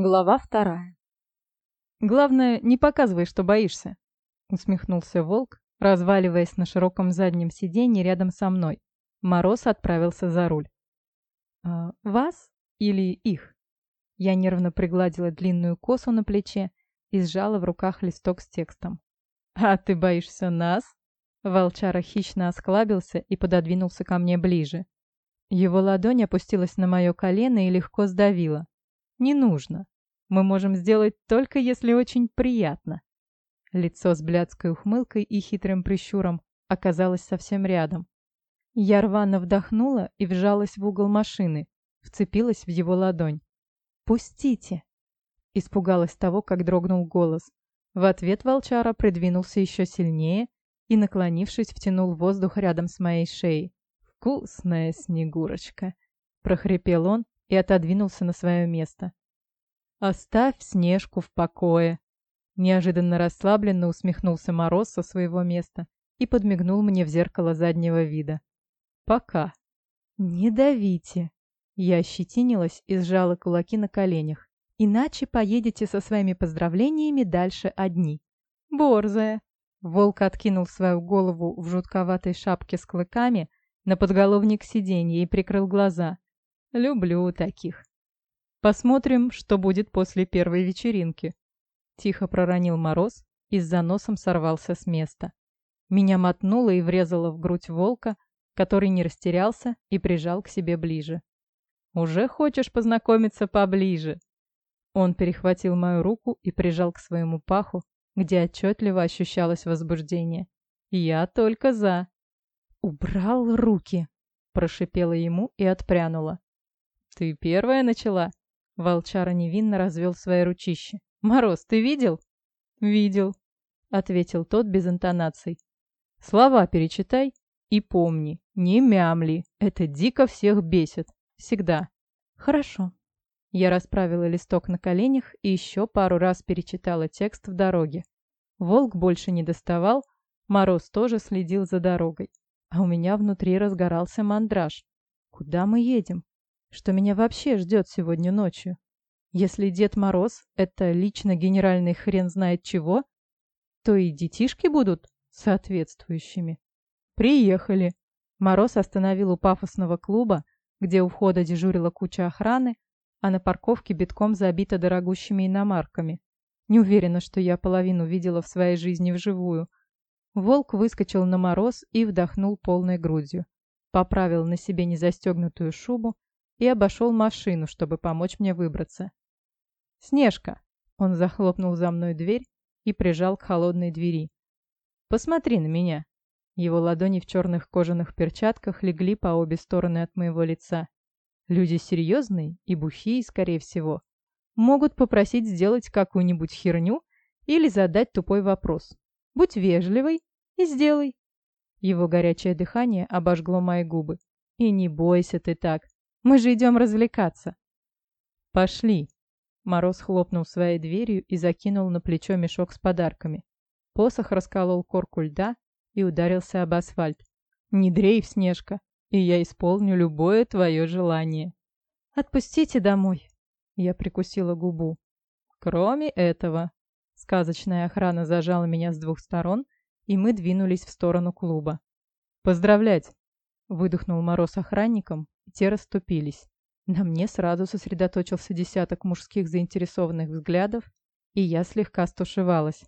Глава вторая. «Главное, не показывай, что боишься», — усмехнулся волк, разваливаясь на широком заднем сиденье рядом со мной. Мороз отправился за руль. «А вас или их?» Я нервно пригладила длинную косу на плече и сжала в руках листок с текстом. «А ты боишься нас?» Волчара хищно осклабился и пододвинулся ко мне ближе. Его ладонь опустилась на мое колено и легко сдавила. Не нужно. Мы можем сделать только если очень приятно. Лицо с блядской ухмылкой и хитрым прищуром оказалось совсем рядом. Я рвано вдохнула и вжалась в угол машины, вцепилась в его ладонь. «Пустите!» Испугалась того, как дрогнул голос. В ответ волчара придвинулся еще сильнее и, наклонившись, втянул воздух рядом с моей шеей. «Вкусная снегурочка!» — прохрипел он, и отодвинулся на свое место. «Оставь Снежку в покое!» Неожиданно расслабленно усмехнулся Мороз со своего места и подмигнул мне в зеркало заднего вида. «Пока!» «Не давите!» Я ощетинилась и сжала кулаки на коленях. «Иначе поедете со своими поздравлениями дальше одни». «Борзая!» Волк откинул свою голову в жутковатой шапке с клыками на подголовник сиденья и прикрыл глаза. Люблю таких. Посмотрим, что будет после первой вечеринки. Тихо проронил мороз и с заносом сорвался с места. Меня мотнуло и врезало в грудь волка, который не растерялся и прижал к себе ближе. «Уже хочешь познакомиться поближе?» Он перехватил мою руку и прижал к своему паху, где отчетливо ощущалось возбуждение. «Я только за». «Убрал руки!» – прошипела ему и отпрянула. «Ты первая начала?» Волчара невинно развел свои ручища. «Мороз, ты видел?» «Видел», — ответил тот без интонаций. «Слова перечитай и помни, не мямли, это дико всех бесит. Всегда». «Хорошо». Я расправила листок на коленях и еще пару раз перечитала текст в дороге. Волк больше не доставал, Мороз тоже следил за дорогой. А у меня внутри разгорался мандраж. Куда мы едем? Что меня вообще ждет сегодня ночью. Если Дед Мороз — это лично генеральный хрен знает чего, то и детишки будут соответствующими. Приехали. Мороз остановил у пафосного клуба, где у входа дежурила куча охраны, а на парковке битком забита дорогущими иномарками. Не уверена, что я половину видела в своей жизни вживую. Волк выскочил на мороз и вдохнул полной грудью. Поправил на себе незастегнутую шубу и обошел машину, чтобы помочь мне выбраться. «Снежка!» Он захлопнул за мной дверь и прижал к холодной двери. «Посмотри на меня!» Его ладони в черных кожаных перчатках легли по обе стороны от моего лица. Люди серьезные и бухие, скорее всего. Могут попросить сделать какую-нибудь херню или задать тупой вопрос. Будь вежливой и сделай. Его горячее дыхание обожгло мои губы. И не бойся ты так. Мы же идем развлекаться. Пошли. Мороз хлопнул своей дверью и закинул на плечо мешок с подарками. Посох расколол корку льда и ударился об асфальт. Не дрейф, Снежка, и я исполню любое твое желание. Отпустите домой. Я прикусила губу. Кроме этого, сказочная охрана зажала меня с двух сторон, и мы двинулись в сторону клуба. «Поздравлять!» — выдохнул Мороз охранникам, те расступились. На мне сразу сосредоточился десяток мужских заинтересованных взглядов, и я слегка стушевалась.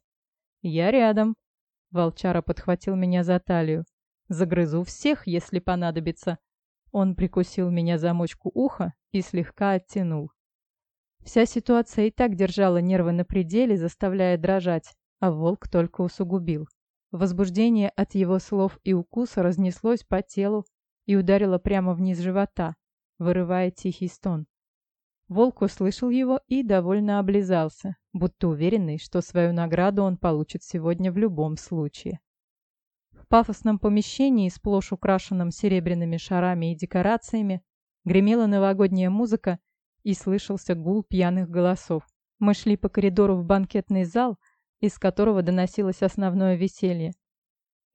«Я рядом!» Волчара подхватил меня за талию. «Загрызу всех, если понадобится!» Он прикусил меня за мочку уха и слегка оттянул. Вся ситуация и так держала нервы на пределе, заставляя дрожать, а волк только усугубил. Возбуждение от его слов и укуса разнеслось по телу, и ударила прямо вниз живота, вырывая тихий стон. Волк услышал его и довольно облизался, будто уверенный, что свою награду он получит сегодня в любом случае. В пафосном помещении, сплошь украшенном серебряными шарами и декорациями, гремела новогодняя музыка и слышался гул пьяных голосов. Мы шли по коридору в банкетный зал, из которого доносилось основное веселье.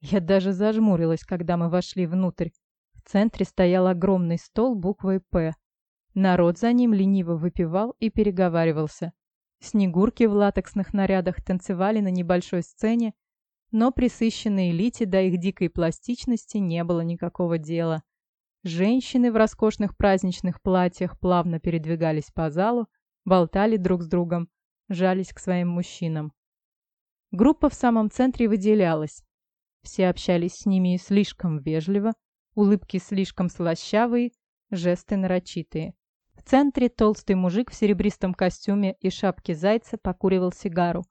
Я даже зажмурилась, когда мы вошли внутрь, в центре стоял огромный стол буквой «П». Народ за ним лениво выпивал и переговаривался. Снегурки в латексных нарядах танцевали на небольшой сцене, но присыщенной элите до их дикой пластичности не было никакого дела. Женщины в роскошных праздничных платьях плавно передвигались по залу, болтали друг с другом, жались к своим мужчинам. Группа в самом центре выделялась. Все общались с ними слишком вежливо, улыбки слишком слащавые, жесты нарочитые. В центре толстый мужик в серебристом костюме и шапке зайца покуривал сигару.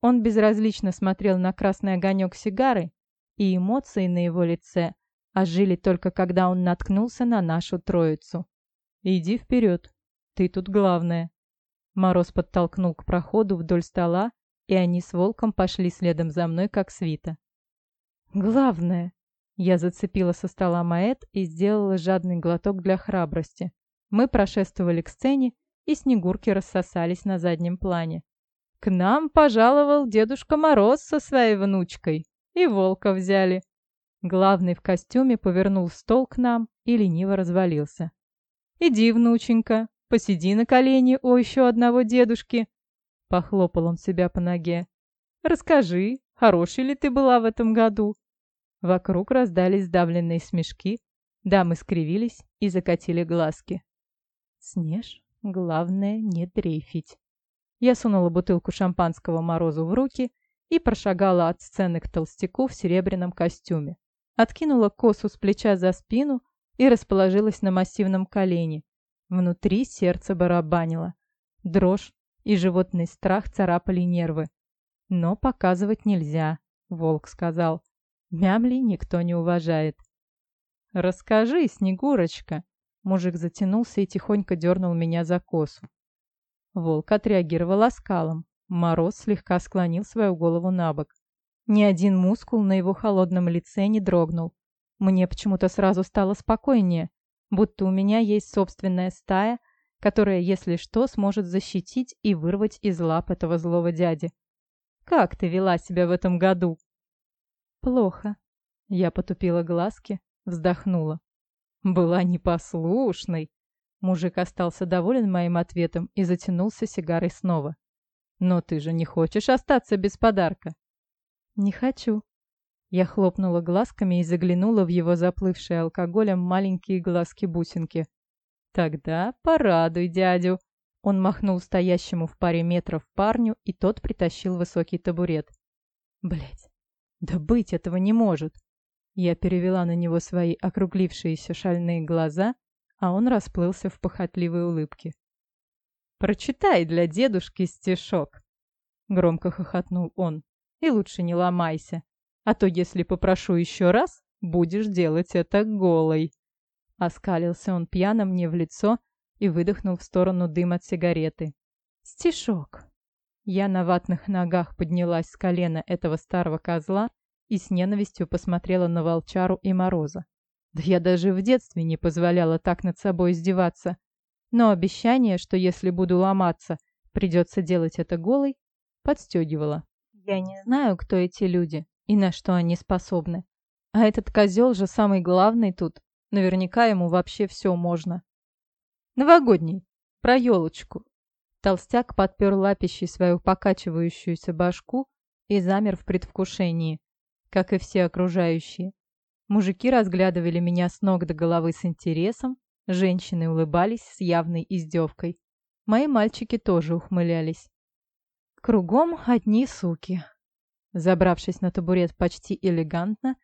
Он безразлично смотрел на красный огонек сигары, и эмоции на его лице ожили только когда он наткнулся на нашу троицу. «Иди вперед, ты тут главная». Мороз подтолкнул к проходу вдоль стола, и они с волком пошли следом за мной, как свита. «Главное!» Я зацепила со стола маэт и сделала жадный глоток для храбрости. Мы прошествовали к сцене, и снегурки рассосались на заднем плане. К нам пожаловал Дедушка Мороз со своей внучкой. И волка взяли. Главный в костюме повернул стол к нам и лениво развалился. «Иди, внученька, посиди на колени у еще одного дедушки». Похлопал он себя по ноге. «Расскажи, хорошей ли ты была в этом году?» Вокруг раздались сдавленные смешки, дамы скривились и закатили глазки. Снеж, главное не дрейфить. Я сунула бутылку шампанского Морозу в руки и прошагала от сцены к толстяку в серебряном костюме откинула косу с плеча за спину и расположилась на массивном колене. Внутри сердце барабанило. Дрожь и животный страх царапали нервы. Но показывать нельзя, волк сказал. Мямли никто не уважает. «Расскажи, Снегурочка!» Мужик затянулся и тихонько дернул меня за косу. Волк отреагировал оскалом. Мороз слегка склонил свою голову на бок. Ни один мускул на его холодном лице не дрогнул. Мне почему-то сразу стало спокойнее, будто у меня есть собственная стая, которая, если что, сможет защитить и вырвать из лап этого злого дяди. «Как ты вела себя в этом году?» «Плохо». Я потупила глазки, вздохнула. «Была непослушной». Мужик остался доволен моим ответом и затянулся сигарой снова. «Но ты же не хочешь остаться без подарка?» «Не хочу». Я хлопнула глазками и заглянула в его заплывшие алкоголем маленькие глазки-бусинки. «Тогда порадуй дядю». Он махнул стоящему в паре метров парню, и тот притащил высокий табурет. Блять, да быть этого не может. Я перевела на него свои округлившиеся шальные глаза, а он расплылся в похотливой улыбке. «Прочитай для дедушки стишок!» Громко хохотнул он. И лучше не ломайся. А то, если попрошу еще раз, будешь делать это голой. Оскалился он пьяно мне в лицо и выдохнул в сторону дым от сигареты. Стишок. Я на ватных ногах поднялась с колена этого старого козла и с ненавистью посмотрела на Волчару и Мороза. Да я даже в детстве не позволяла так над собой издеваться. Но обещание, что если буду ломаться, придется делать это голой, подстегивало. Я не знаю, кто эти люди и на что они способны. А этот козел же самый главный тут. Наверняка ему вообще все можно. Новогодний. Про елочку. Толстяк подпер лапищей свою покачивающуюся башку и замер в предвкушении, как и все окружающие. Мужики разглядывали меня с ног до головы с интересом, женщины улыбались с явной издевкой. Мои мальчики тоже ухмылялись. Кругом одни суки. Забравшись на табурет почти элегантно,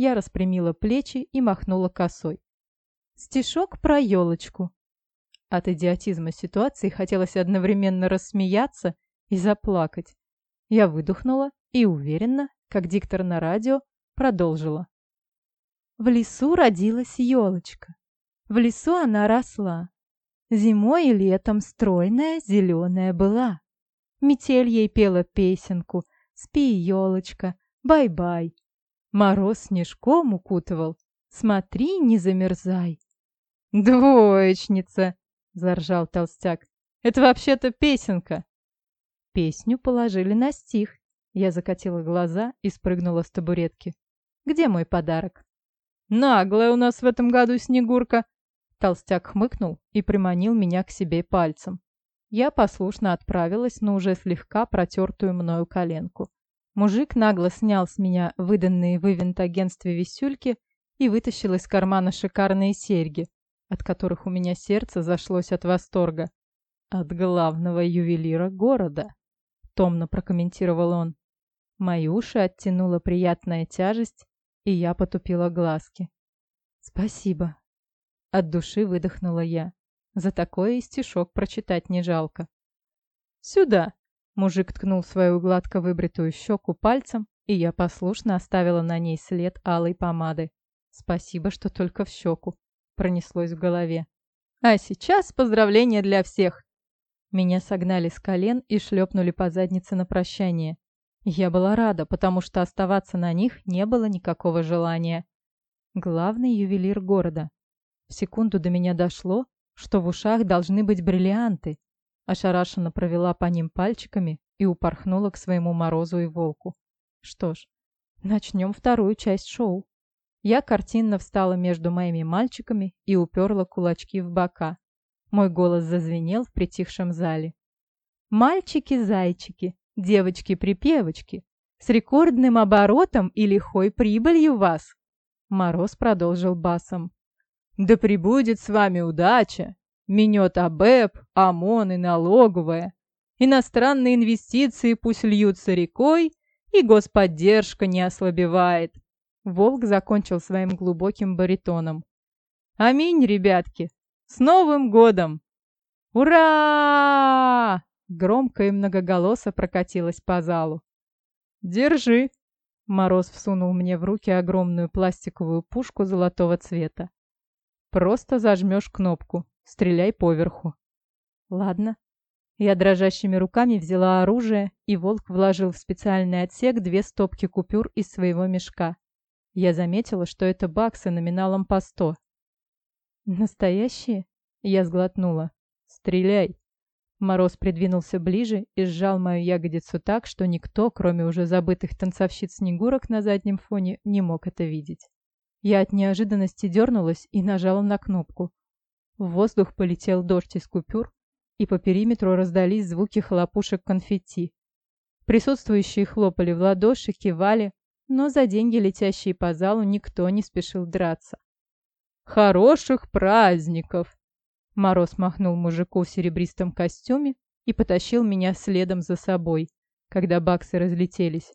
я распрямила плечи и махнула косой. Стишок про елочку. От идиотизма ситуации хотелось одновременно рассмеяться и заплакать. Я выдохнула и уверенно, как диктор на радио, продолжила. В лесу родилась елочка. В лесу она росла. Зимой и летом стройная зеленая была. Метель ей пела песенку «Спи, елочка, бай-бай». Мороз снежком укутывал «Смотри, не замерзай». «Двоечница!» — заржал толстяк. «Это вообще-то песенка!» Песню положили на стих. Я закатила глаза и спрыгнула с табуретки. «Где мой подарок?» «Наглая у нас в этом году Снегурка!» Толстяк хмыкнул и приманил меня к себе пальцем. Я послушно отправилась на уже слегка протертую мною коленку. Мужик нагло снял с меня выданные в ивент-агентстве висюльки и вытащил из кармана шикарные серьги, от которых у меня сердце зашлось от восторга. «От главного ювелира города», — томно прокомментировал он. Мои уши оттянула приятная тяжесть, и я потупила глазки. «Спасибо», от души выдохнула я. За такое и стишок прочитать не жалко. «Сюда!» Мужик ткнул свою гладко выбритую щеку пальцем, и я послушно оставила на ней след алой помады. «Спасибо, что только в щеку», — пронеслось в голове. «А сейчас поздравления для всех!» Меня согнали с колен и шлепнули по заднице на прощание. Я была рада, потому что оставаться на них не было никакого желания. Главный ювелир города. В секунду до меня дошло, что в ушах должны быть бриллианты. Ошарашенно провела по ним пальчиками и упорхнула к своему Морозу и Волку. Что ж, начнем вторую часть шоу. Я картинно встала между моими мальчиками и уперла кулачки в бока. Мой голос зазвенел в притихшем зале. «Мальчики-зайчики, девочки-припевочки, с рекордным оборотом и лихой прибылью вас!» Мороз продолжил басом. Да пребудет с вами удача, минет АБЭП, ОМОН и налоговая. Иностранные инвестиции пусть льются рекой, и господдержка не ослабевает. Волк закончил своим глубоким баритоном. Аминь, ребятки! С Новым годом! Ура! Громко и многоголосо прокатилось по залу. «Держи!» Мороз всунул мне в руки огромную пластиковую пушку золотого цвета. Просто зажмешь кнопку. Стреляй поверху. Ладно. Я дрожащими руками взяла оружие, и волк вложил в специальный отсек две стопки купюр из своего мешка. Я заметила, что это баксы номиналом по сто. «Настоящие?» Я сглотнула. «Стреляй!» Мороз придвинулся ближе и сжал мою ягодицу так, что никто, кроме уже забытых танцовщиц-снегурок на заднем фоне, не мог это видеть. Я от неожиданности дернулась и нажала на кнопку. В воздух полетел дождь из купюр, и по периметру раздались звуки хлопушек конфетти. Присутствующие хлопали в ладоши, кивали, но за деньги, летящие по залу, никто не спешил драться. «Хороших праздников!» Мороз махнул мужику в серебристом костюме и потащил меня следом за собой, когда баксы разлетелись.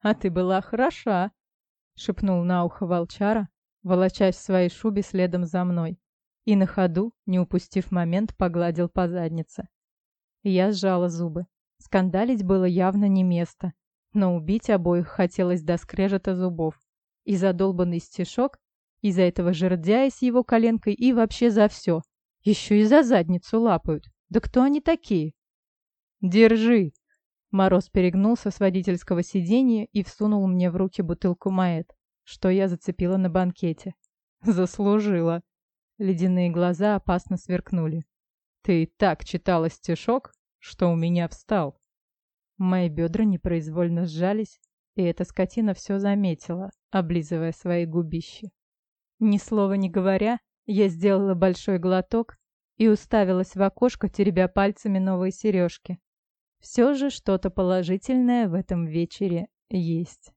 «А ты была хороша!» шепнул на ухо волчара, волочась в своей шубе следом за мной. И на ходу, не упустив момент, погладил по заднице. Я сжала зубы. Скандалить было явно не место, но убить обоих хотелось до скрежета зубов. И за долбанный стишок, и за этого жердяя с его коленкой, и вообще за все. Еще и за задницу лапают. Да кто они такие? «Держи!» Мороз перегнулся с водительского сиденья и всунул мне в руки бутылку маэт, что я зацепила на банкете. Заслужила. Ледяные глаза опасно сверкнули. Ты и так читала стишок, что у меня встал. Мои бедра непроизвольно сжались, и эта скотина все заметила, облизывая свои губищи. Ни слова не говоря, я сделала большой глоток и уставилась в окошко, теребя пальцами новые сережки. Все же что-то положительное в этом вечере есть.